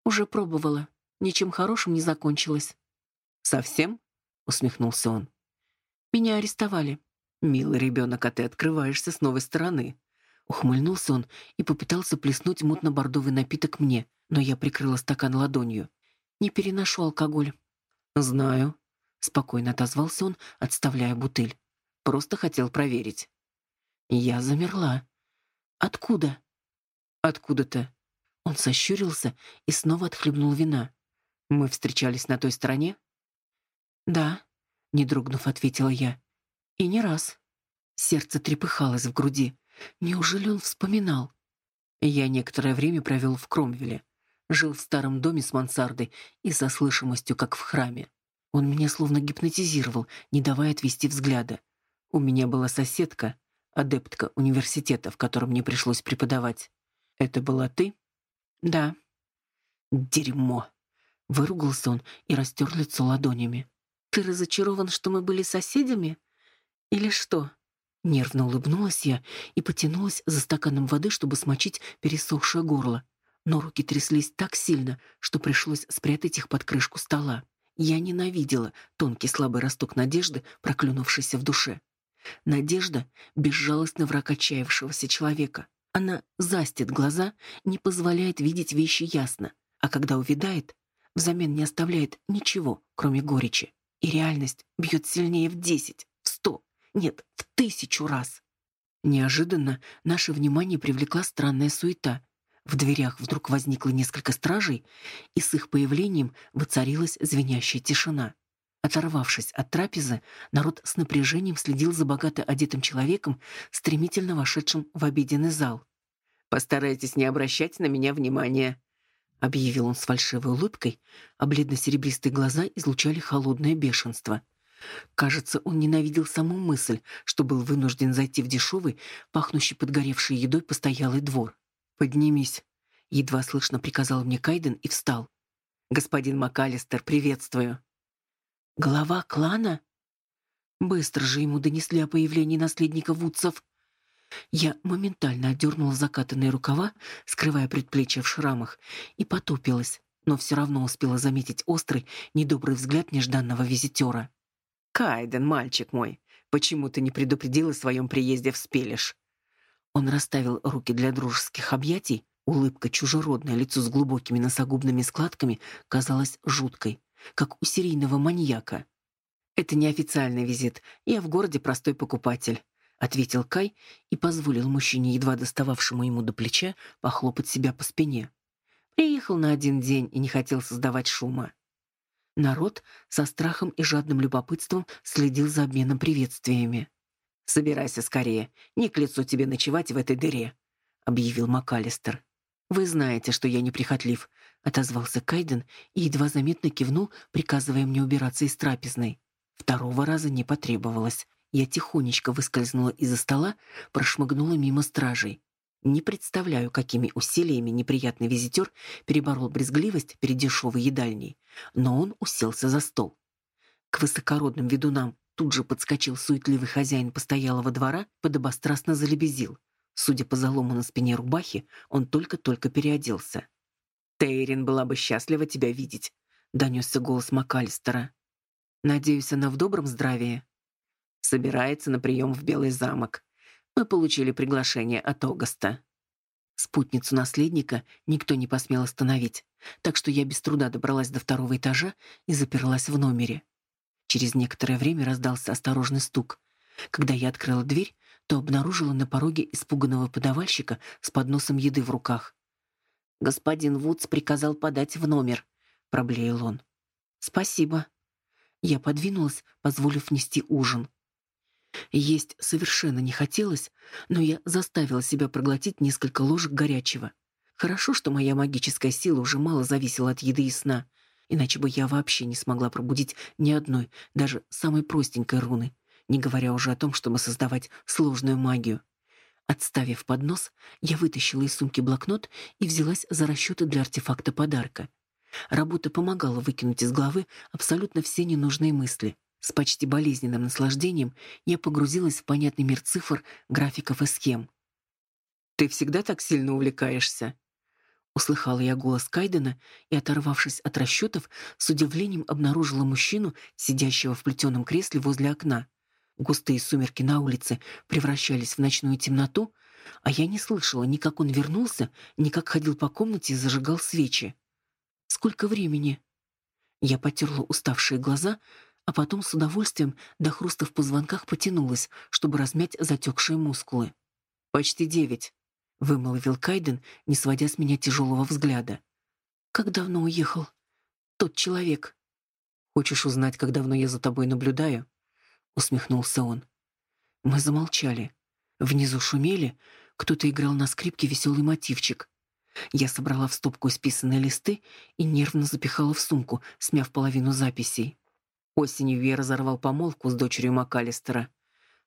«Уже пробовала. Ничем хорошим не закончилось». «Совсем?» — усмехнулся он. «Меня арестовали. «Милый ребенок, а ты открываешься с новой стороны». Ухмыльнулся он и попытался плеснуть мутно-бордовый напиток мне, но я прикрыла стакан ладонью. «Не переношу алкоголь». «Знаю», — спокойно отозвался он, отставляя бутыль. «Просто хотел проверить». Я замерла. «Откуда?» «Откуда-то?» Он сощурился и снова отхлебнул вина. «Мы встречались на той стороне?» «Да», — не дрогнув, ответила я. И не раз. Сердце трепыхалось в груди. Неужели он вспоминал? Я некоторое время провел в Кромвеле. Жил в старом доме с мансардой и со слышимостью, как в храме. Он меня словно гипнотизировал, не давая отвести взгляда. У меня была соседка, адептка университета, в котором мне пришлось преподавать. Это была ты? Да. Дерьмо. Выругался он и растер лицо ладонями. Ты разочарован, что мы были соседями? Или что? Нервно улыбнулась я и потянулась за стаканом воды, чтобы смочить пересохшее горло. Но руки тряслись так сильно, что пришлось спрятать их под крышку стола. Я ненавидела тонкий слабый росток надежды, проклюнувшийся в душе. Надежда — безжалостный враг отчаявшегося человека. Она застит глаза, не позволяет видеть вещи ясно, а когда увядает, взамен не оставляет ничего, кроме горечи. И реальность бьет сильнее в десять, в сто, нет, в тысячу раз. Неожиданно наше внимание привлекла странная суета. В дверях вдруг возникло несколько стражей, и с их появлением воцарилась звенящая тишина. Оторвавшись от трапезы, народ с напряжением следил за богато одетым человеком, стремительно вошедшим в обеденный зал. «Постарайтесь не обращать на меня внимания», — объявил он с фальшивой улыбкой, а бледно-серебристые глаза излучали холодное бешенство — Кажется, он ненавидел саму мысль, что был вынужден зайти в дешевый, пахнущий подгоревшей едой постоялый двор. «Поднимись», — едва слышно приказал мне Кайден и встал. «Господин МакАлистер, приветствую». «Глава клана?» Быстро же ему донесли о появлении наследника Вудсов. Я моментально отдернула закатанные рукава, скрывая предплечья в шрамах, и потупилась, но все равно успела заметить острый, недобрый взгляд нежданного визитера. «Кайден, мальчик мой, почему ты не предупредил о своем приезде в Спелиш?» Он расставил руки для дружеских объятий, улыбка чужеродное, лицо с глубокими носогубными складками казалась жуткой, как у серийного маньяка. «Это неофициальный визит, я в городе простой покупатель», — ответил Кай и позволил мужчине, едва достававшему ему до плеча, похлопать себя по спине. Приехал на один день и не хотел создавать шума. Народ со страхом и жадным любопытством следил за обменом приветствиями. «Собирайся скорее, не к лицу тебе ночевать в этой дыре», — объявил МакАлистер. «Вы знаете, что я неприхотлив», — отозвался Кайден и едва заметно кивнул, приказывая мне убираться из трапезной. Второго раза не потребовалось. Я тихонечко выскользнула из-за стола, прошмыгнула мимо стражей. Не представляю, какими усилиями неприятный визитер переборол брезгливость перед дешевой едальней, но он уселся за стол. К высокородным ведунам тут же подскочил суетливый хозяин постоялого двора, подобострастно залебезил. Судя по залому на спине рубахи, он только-только переоделся. «Тейрин была бы счастлива тебя видеть», — донесся голос МакАлистера. «Надеюсь, она в добром здравии?» «Собирается на прием в Белый замок. Мы получили приглашение от Огаста». Спутницу наследника никто не посмел остановить, так что я без труда добралась до второго этажа и заперлась в номере. Через некоторое время раздался осторожный стук. Когда я открыла дверь, то обнаружила на пороге испуганного подавальщика с подносом еды в руках. «Господин Вудс приказал подать в номер», — проблеял он. «Спасибо». Я подвинулась, позволив нести ужин. Есть совершенно не хотелось, но я заставила себя проглотить несколько ложек горячего. Хорошо, что моя магическая сила уже мало зависела от еды и сна, иначе бы я вообще не смогла пробудить ни одной, даже самой простенькой руны, не говоря уже о том, чтобы создавать сложную магию. Отставив поднос, я вытащила из сумки блокнот и взялась за расчеты для артефакта подарка. Работа помогала выкинуть из головы абсолютно все ненужные мысли. С почти болезненным наслаждением я погрузилась в понятный мир цифр, графиков и схем. «Ты всегда так сильно увлекаешься?» Услыхала я голос Кайдена и, оторвавшись от расчетов, с удивлением обнаружила мужчину, сидящего в плетеном кресле возле окна. Густые сумерки на улице превращались в ночную темноту, а я не слышала ни как он вернулся, ни как ходил по комнате и зажигал свечи. «Сколько времени?» Я потерла уставшие глаза, а потом с удовольствием до хруста в позвонках потянулась, чтобы размять затекшие мускулы. «Почти девять», — вымолвил Кайден, не сводя с меня тяжелого взгляда. «Как давно уехал? Тот человек?» «Хочешь узнать, как давно я за тобой наблюдаю?» — усмехнулся он. Мы замолчали. Внизу шумели, кто-то играл на скрипке веселый мотивчик. Я собрала в стопку исписанные листы и нервно запихала в сумку, смяв половину записей. Осенью я разорвал помолвку с дочерью МакАлистера.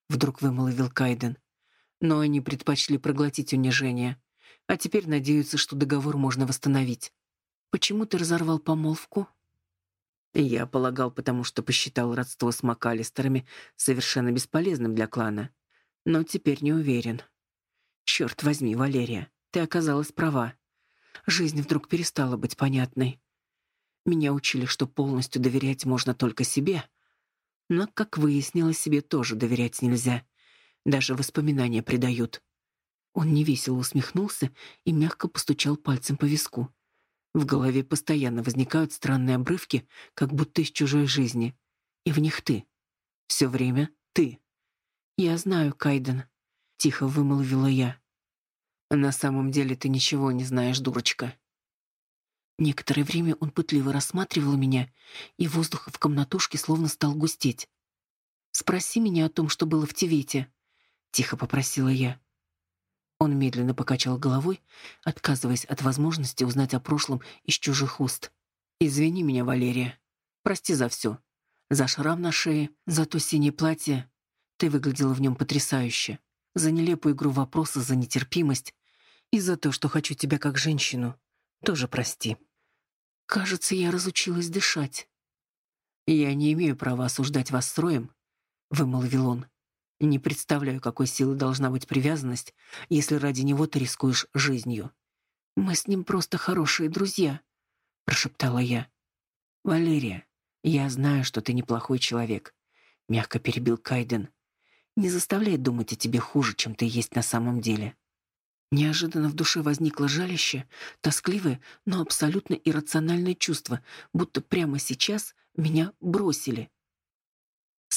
Вдруг вымолвил Кайден. Но они предпочли проглотить унижение. А теперь надеются, что договор можно восстановить. «Почему ты разорвал помолвку?» Я полагал, потому что посчитал родство с МакАлистерами совершенно бесполезным для клана. Но теперь не уверен. Черт возьми, Валерия, ты оказалась права. Жизнь вдруг перестала быть понятной. Меня учили, что полностью доверять можно только себе. Но, как выяснилось, себе тоже доверять нельзя. Даже воспоминания предают. Он невесело усмехнулся и мягко постучал пальцем по виску. В голове постоянно возникают странные обрывки, как будто из чужой жизни. И в них ты. Все время ты. «Я знаю, Кайден», — тихо вымолвила я. «На самом деле ты ничего не знаешь, дурочка», Некоторое время он пытливо рассматривал меня, и воздух в комнатушке словно стал густеть. «Спроси меня о том, что было в Тивете», — тихо попросила я. Он медленно покачал головой, отказываясь от возможности узнать о прошлом из чужих уст. «Извини меня, Валерия. Прости за все. За шрам на шее, за то синее платье. Ты выглядела в нем потрясающе. За нелепую игру вопроса, за нетерпимость. И за то, что хочу тебя как женщину. Тоже прости». Кажется, я разучилась дышать. Я не имею права осуждать вас строем, вымолвил он. Не представляю, какой силы должна быть привязанность, если ради него ты рискуешь жизнью. Мы с ним просто хорошие друзья, прошептала я. Валерия, я знаю, что ты неплохой человек, мягко перебил Кайден. Не заставляй думать о тебе хуже, чем ты есть на самом деле. Неожиданно в душе возникло жалящее, тоскливое, но абсолютно иррациональное чувство, будто прямо сейчас меня бросили.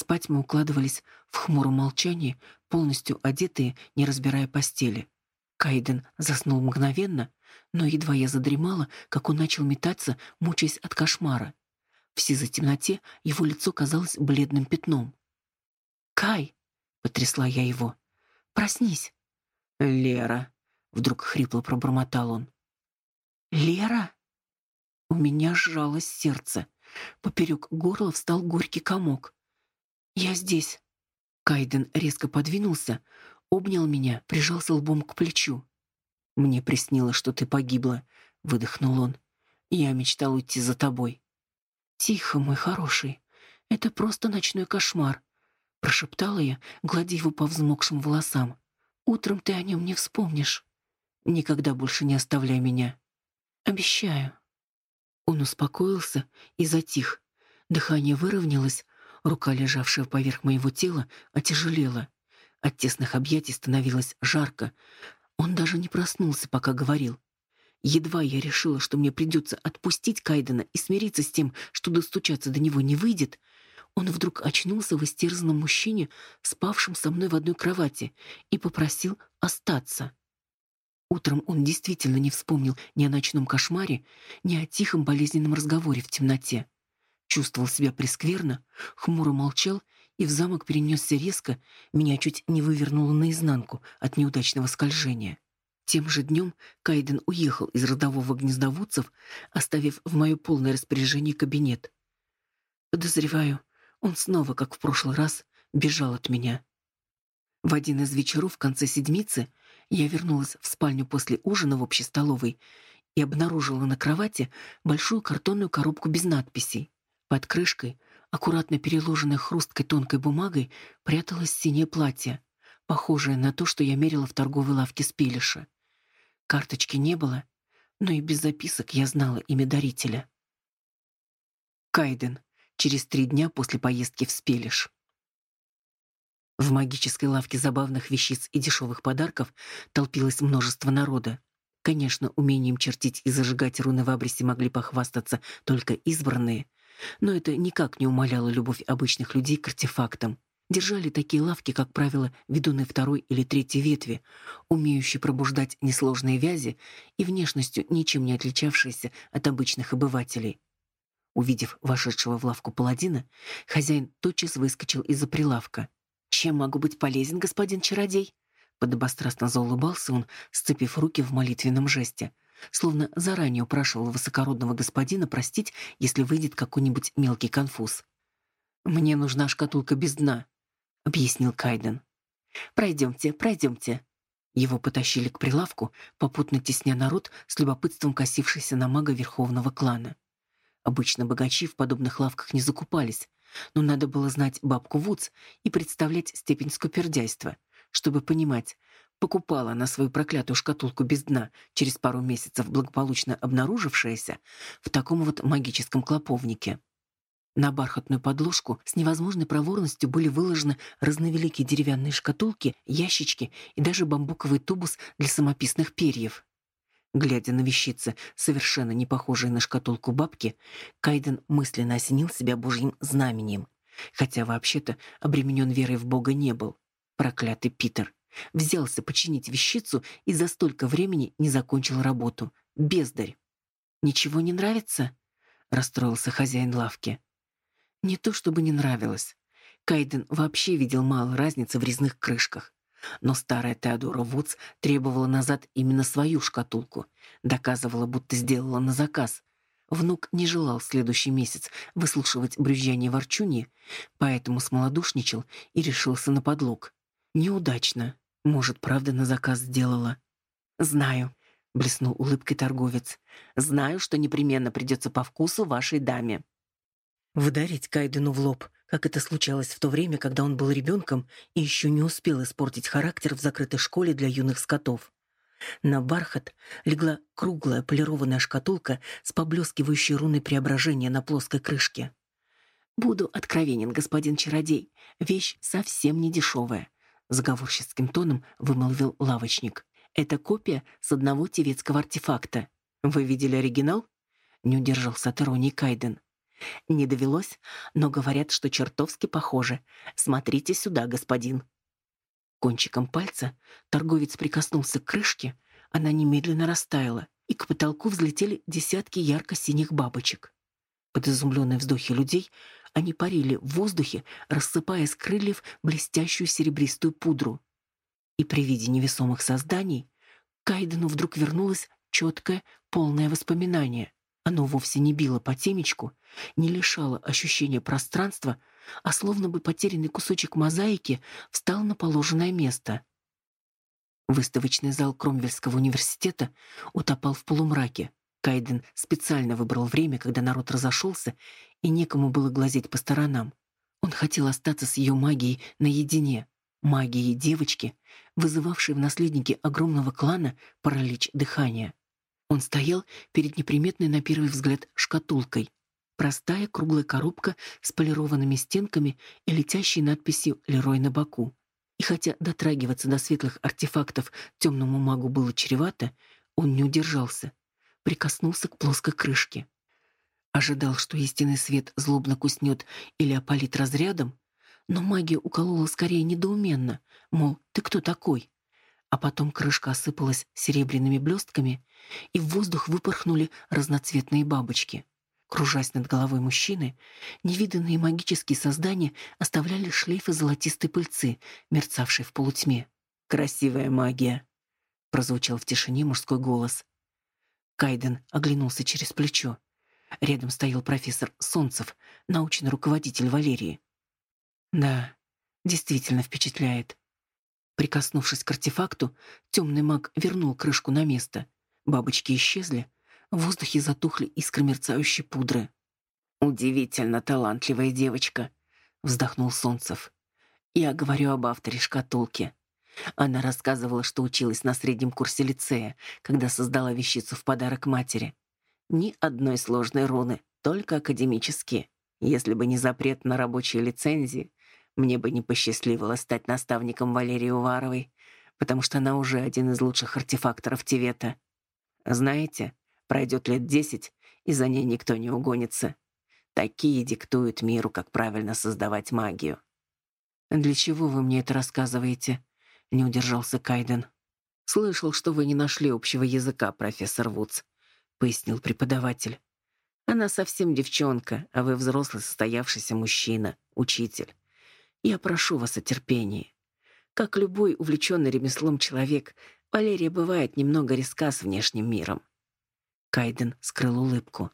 Спать мы укладывались в хмуром молчании, полностью одетые, не разбирая постели. Кайден заснул мгновенно, но едва я задремала, как он начал метаться, мучаясь от кошмара. В сизой темноте его лицо казалось бледным пятном. «Кай!» — потрясла я его. «Проснись!» «Лера!» — вдруг хрипло пробормотал он. «Лера?» У меня сжалось сердце. Поперек горла встал горький комок. «Я здесь». Кайден резко подвинулся, обнял меня, прижался лбом к плечу. «Мне приснилось, что ты погибла», — выдохнул он. «Я мечтал уйти за тобой». «Тихо, мой хороший. Это просто ночной кошмар», — прошептала я, гладя его по взмокшим волосам. «Утром ты о нем не вспомнишь. Никогда больше не оставляй меня». «Обещаю». Он успокоился и затих. Дыхание выровнялось, рука, лежавшая поверх моего тела, отяжелела. От тесных объятий становилось жарко. Он даже не проснулся, пока говорил. Едва я решила, что мне придется отпустить Кайдена и смириться с тем, что достучаться до него не выйдет, он вдруг очнулся в истерзанном мужчине, спавшем со мной в одной кровати, и попросил остаться. Утром он действительно не вспомнил ни о ночном кошмаре, ни о тихом болезненном разговоре в темноте. Чувствовал себя прескверно, хмуро молчал и в замок перенесся резко, меня чуть не вывернуло наизнанку от неудачного скольжения. Тем же днем Кайден уехал из родового гнезда Вудцев, оставив в мое полное распоряжение кабинет. Подозреваю, он снова, как в прошлый раз, бежал от меня. В один из вечеров в конце седмицы я вернулась в спальню после ужина в общей столовой и обнаружила на кровати большую картонную коробку без надписей. Под крышкой аккуратно переложенной хрусткой тонкой бумагой, пряталось синее платье, похожее на то, что я мерила в торговой лавке Спелиша. Карточки не было, но и без записок я знала имя дарителя. Кайден. Через три дня после поездки в Спелиш. В магической лавке забавных вещиц и дешевых подарков толпилось множество народа. Конечно, умением чертить и зажигать руны в абресе могли похвастаться только избранные — но это никак не умаляло любовь обычных людей к артефактам. Держали такие лавки, как правило, ведуны второй или третьей ветви, умеющие пробуждать несложные вязи и внешностью ничем не отличавшиеся от обычных обывателей. Увидев вошедшего в лавку паладина, хозяин тотчас выскочил из-за прилавка. «Чем могу быть полезен, господин чародей?» Подобострастно заулыбался он, сцепив руки в молитвенном жесте словно заранее упрашивал высокородного господина простить, если выйдет какой-нибудь мелкий конфуз. «Мне нужна шкатулка без дна», — объяснил Кайден. «Пройдемте, пройдемте». Его потащили к прилавку, попутно тесня народ с любопытством косившийся на мага верховного клана. Обычно богачи в подобных лавках не закупались, но надо было знать бабку Вудс и представлять степень скупердяйства, чтобы понимать, покупала она свою проклятую шкатулку без дна, через пару месяцев благополучно обнаружившаяся в таком вот магическом клоповнике. На бархатную подложку с невозможной проворностью были выложены разновеликие деревянные шкатулки, ящички и даже бамбуковый тубус для самописных перьев. Глядя на вещицы, совершенно не похожие на шкатулку бабки, Кайден мысленно осенил себя божьим знаменем, хотя вообще-то обременен верой в Бога не был. Проклятый Питер. Взялся починить вещицу и за столько времени не закончил работу. Бездарь. «Ничего не нравится?» — расстроился хозяин лавки. Не то чтобы не нравилось. Кайден вообще видел мало разницы в резных крышках. Но старая Теодора Вудс требовала назад именно свою шкатулку, доказывала, будто сделала на заказ. Внук не желал следующий месяц выслушивать брюзжание ворчуньи, поэтому смолодушничал и решился на подлог. Неудачно. Может, правда на заказ сделала? Знаю, блеснул улыбкой торговец. Знаю, что непременно придется по вкусу вашей даме. Вдарить Кайдену в лоб, как это случалось в то время, когда он был ребенком и еще не успел испортить характер в закрытой школе для юных скотов. На бархат легла круглая полированная шкатулка с поблескивающей руной преображения на плоской крышке. «Буду откровенен, господин чародей, вещь совсем не дешевая заговорщицким тоном вымолвил лавочник. Это копия с одного тевецкого артефакта. Вы видели оригинал? Не удержался от Кайден. Не довелось, но говорят, что чертовски похоже. Смотрите сюда, господин. Кончиком пальца торговец прикоснулся к крышке, она немедленно растаяла, и к потолку взлетели десятки ярко-синих бабочек. Под изумленные вздохи людей они парили в воздухе, рассыпая с крыльев блестящую серебристую пудру. И при виде невесомых созданий Кайдену вдруг вернулось четкое, полное воспоминание. Оно вовсе не било по темечку, не лишало ощущения пространства, а словно бы потерянный кусочек мозаики встал на положенное место. Выставочный зал Кромвельского университета утопал в полумраке. Кайден специально выбрал время, когда народ разошелся, и некому было глазеть по сторонам. Он хотел остаться с ее магией наедине, магией девочки, вызывавшей в наследнике огромного клана паралич дыхания. Он стоял перед неприметной на первый взгляд шкатулкой. Простая круглая коробка с полированными стенками и летящей надписью «Лерой» на боку. И хотя дотрагиваться до светлых артефактов темному магу было чревато, он не удержался. Прикоснулся к плоской крышке. Ожидал, что истинный свет злобно куснет или опалит разрядом, но магия уколола скорее недоуменно, мол, ты кто такой? А потом крышка осыпалась серебряными блестками, и в воздух выпорхнули разноцветные бабочки. Кружась над головой мужчины, невиданные магические создания оставляли шлейфы золотистой пыльцы, мерцавшей в полутьме. «Красивая магия!» — прозвучал в тишине мужской голос. Кайден оглянулся через плечо. Рядом стоял профессор Солнцев, научный руководитель Валерии. Да, действительно впечатляет. Прикоснувшись к артефакту, темный маг вернул крышку на место. Бабочки исчезли, в воздухе затухли искры мерцающей пудры. «Удивительно талантливая девочка», — вздохнул Солнцев. «Я говорю об авторе шкатулки. Она рассказывала, что училась на среднем курсе лицея, когда создала вещицу в подарок матери. Ни одной сложной руны, только академические. Если бы не запрет на рабочие лицензии, мне бы не посчастливилось стать наставником Валерии Уваровой, потому что она уже один из лучших артефакторов Тивета. Знаете, пройдет лет десять, и за ней никто не угонится. Такие диктуют миру, как правильно создавать магию. «Для чего вы мне это рассказываете?» — не удержался Кайден. «Слышал, что вы не нашли общего языка, профессор Вудс», — пояснил преподаватель. «Она совсем девчонка, а вы взрослый состоявшийся мужчина, учитель. Я прошу вас о терпении. Как любой увлеченный ремеслом человек, Валерия бывает немного резка с внешним миром. Кайден скрыл улыбку.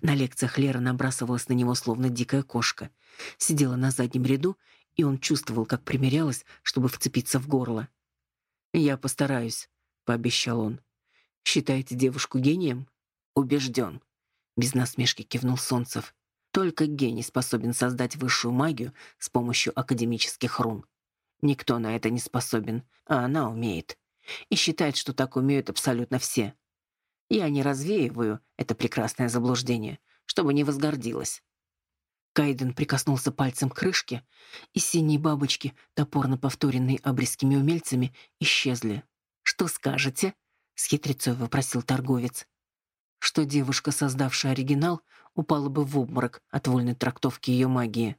На лекциях Лера набрасывалась на него словно дикая кошка. Сидела на заднем ряду, и он чувствовал, как примерялась, чтобы вцепиться в горло. «Я постараюсь», — пообещал он. «Считаете девушку гением?» «Убежден», — без насмешки кивнул Солнцев. Только гений способен создать высшую магию с помощью академических рун. Никто на это не способен, а она умеет. И считает, что так умеют абсолютно все. Я не развеиваю это прекрасное заблуждение, чтобы не возгордилась. Кайден прикоснулся пальцем к крышке, и синие бабочки, топорно повторенные обрезкими умельцами, исчезли. «Что скажете?» — с хитрецой вопросил торговец. Что девушка, создавшая оригинал, упала бы в обморок от вольной трактовки ее магии.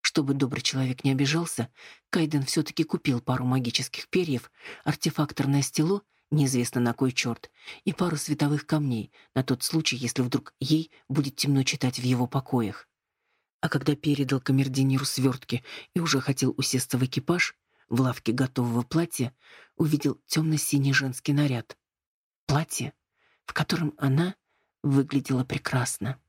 Чтобы добрый человек не обижался, Кайден все-таки купил пару магических перьев, артефакторное стело, неизвестно на кой черт, и пару световых камней на тот случай, если вдруг ей будет темно читать в его покоях. А когда передал камердинеру свертки и уже хотел усесться в экипаж, в лавке готового платья увидел темно-синий женский наряд. Платье, в котором она выглядела прекрасно.